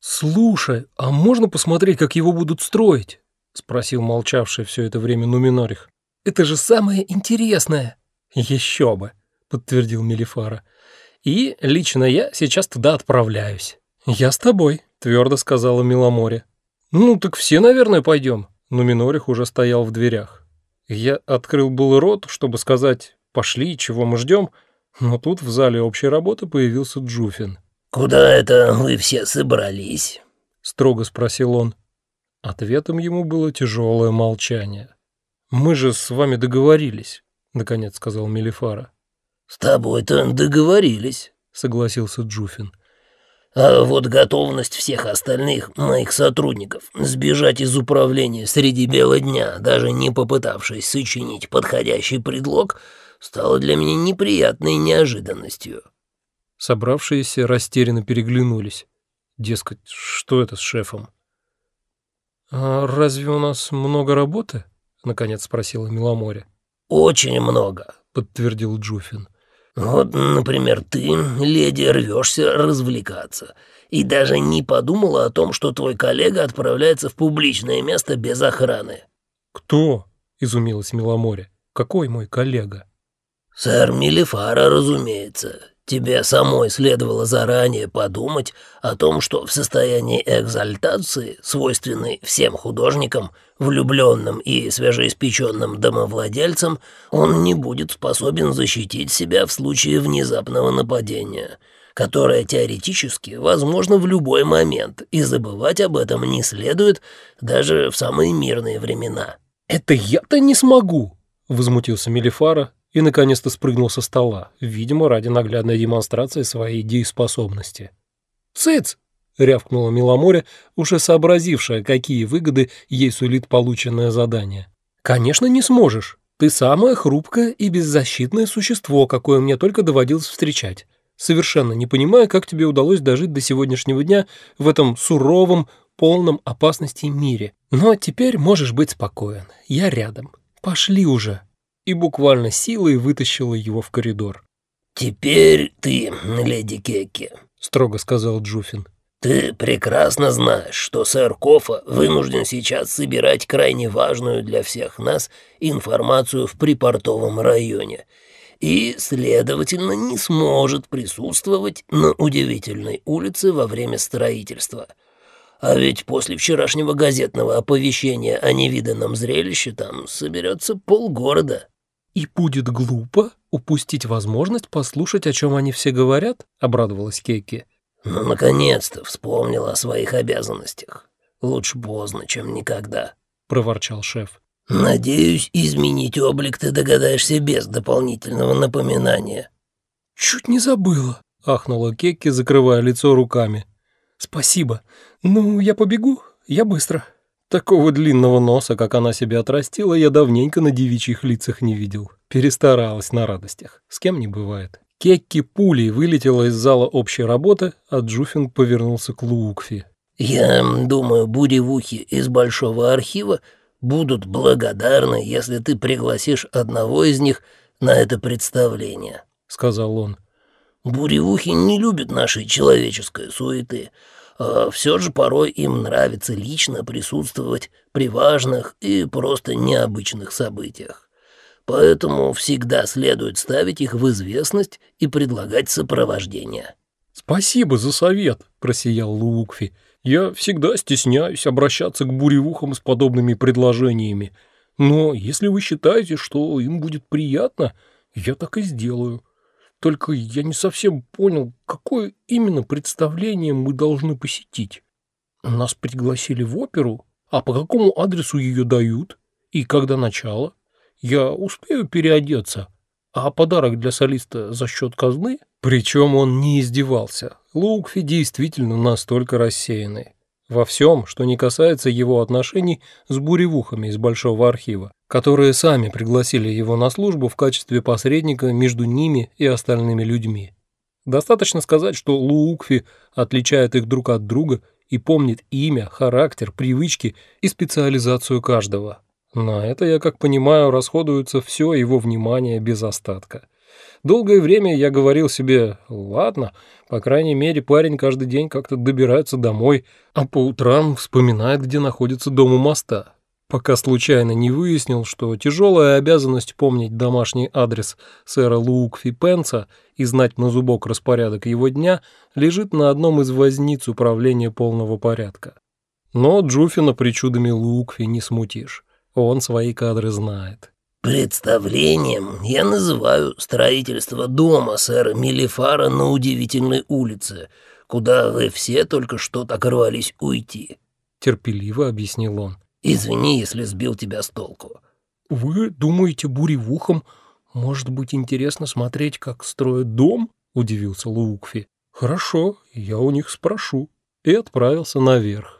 «Слушай, а можно посмотреть, как его будут строить?» — спросил молчавший все это время Нуминорих. «Это же самое интересное!» «Еще бы!» — подтвердил Мелифара. «И лично я сейчас туда отправляюсь». «Я с тобой», — твердо сказала Миломоре. «Ну, так все, наверное, пойдем». Нуминорих уже стоял в дверях. Я открыл был рот, чтобы сказать «пошли, чего мы ждем», но тут в зале общей работы появился Джуфин. «Куда это вы все собрались?» — строго спросил он. Ответом ему было тяжелое молчание. «Мы же с вами договорились», — наконец сказал Мелифара. «С тобой-то договорились», — согласился Джуфин. «А вот готовность всех остальных моих сотрудников сбежать из управления среди бела дня, даже не попытавшись сочинить подходящий предлог, стала для меня неприятной неожиданностью». Собравшиеся растерянно переглянулись. Дескать, что это с шефом? «А разве у нас много работы?» — наконец спросила Миломоре. «Очень много», — подтвердил Джуфин. «Вот, например, ты, леди, рвешься развлекаться и даже не подумала о том, что твой коллега отправляется в публичное место без охраны». «Кто?» — изумилась Миломоре. «Какой мой коллега?» «Сэр Мелифара, разумеется. Тебе самой следовало заранее подумать о том, что в состоянии экзальтации, свойственной всем художникам, влюбленным и свежеиспеченным домовладельцам, он не будет способен защитить себя в случае внезапного нападения, которое теоретически возможно в любой момент, и забывать об этом не следует даже в самые мирные времена». «Это я-то не смогу!» — возмутился Мелифара, и наконец-то спрыгнул со стола, видимо, ради наглядной демонстрации своей дееспособности. «Цыц!» — рявкнула Миломоре, уже сообразившая, какие выгоды ей сулит полученное задание. «Конечно, не сможешь. Ты самое хрупкое и беззащитное существо, какое мне только доводилось встречать. Совершенно не понимаю, как тебе удалось дожить до сегодняшнего дня в этом суровом, полном опасности мире. Но теперь можешь быть спокоен. Я рядом. Пошли уже!» И буквально силой вытащила его в коридор. «Теперь ты, леди Кекки», — строго сказал Джуфин. «Ты прекрасно знаешь, что сэр Кофа вынужден сейчас собирать крайне важную для всех нас информацию в припортовом районе и, следовательно, не сможет присутствовать на удивительной улице во время строительства. А ведь после вчерашнего газетного оповещения о невиданном зрелище там соберется полгорода». «И будет глупо упустить возможность послушать, о чем они все говорят?» — обрадовалась Кейки. «Ну, наконец-то вспомнила о своих обязанностях. Лучше поздно, чем никогда», — проворчал шеф. «Надеюсь, изменить облик ты догадаешься без дополнительного напоминания». «Чуть не забыла», — ахнула Кекки, закрывая лицо руками. «Спасибо. Ну, я побегу. Я быстро». Такого длинного носа, как она себе отрастила, я давненько на девичьих лицах не видел. Перестаралась на радостях. С кем не бывает. Кекки пулей вылетела из зала общей работы, а Джуфин повернулся к Луукфи. «Я думаю, буревухи из Большого архива будут благодарны, если ты пригласишь одного из них на это представление», — сказал он. «Буревухи не любят нашей человеческой суеты, а все же порой им нравится лично присутствовать при важных и просто необычных событиях. Поэтому всегда следует ставить их в известность и предлагать сопровождение. «Спасибо за совет», — просиял Луукфи. «Я всегда стесняюсь обращаться к буревухам с подобными предложениями. Но если вы считаете, что им будет приятно, я так и сделаю». Только я не совсем понял, какое именно представление мы должны посетить. Нас пригласили в оперу, а по какому адресу ее дают и когда начало? Я успею переодеться, а подарок для солиста за счет казны? Причем он не издевался. Лукфи действительно настолько рассеянный. Во всем, что не касается его отношений с буревухами из Большого архива которые сами пригласили его на службу в качестве посредника между ними и остальными людьми. Достаточно сказать, что Луукфи отличает их друг от друга и помнит имя, характер, привычки и специализацию каждого. На это, я как понимаю, расходуется все его внимание без остатка. Долгое время я говорил себе, ладно, по крайней мере, парень каждый день как-то добирается домой, а по утрам вспоминает, где находится дом у моста. Пока случайно не выяснил, что тяжелая обязанность помнить домашний адрес сэра Луукфи Пенса и знать на зубок распорядок его дня лежит на одном из возниц управления полного порядка. Но Джуфина причудами Луукфи не смутишь. Он свои кадры знает. «Представлением я называю строительство дома сэра Мелифара на удивительной улице, куда вы все только что так рвались уйти», — терпеливо объяснил он. «Извини, если сбил тебя с толку». «Вы думаете, буревухом может быть интересно смотреть, как строят дом?» — удивился Лукфи. «Хорошо, я у них спрошу». И отправился наверх.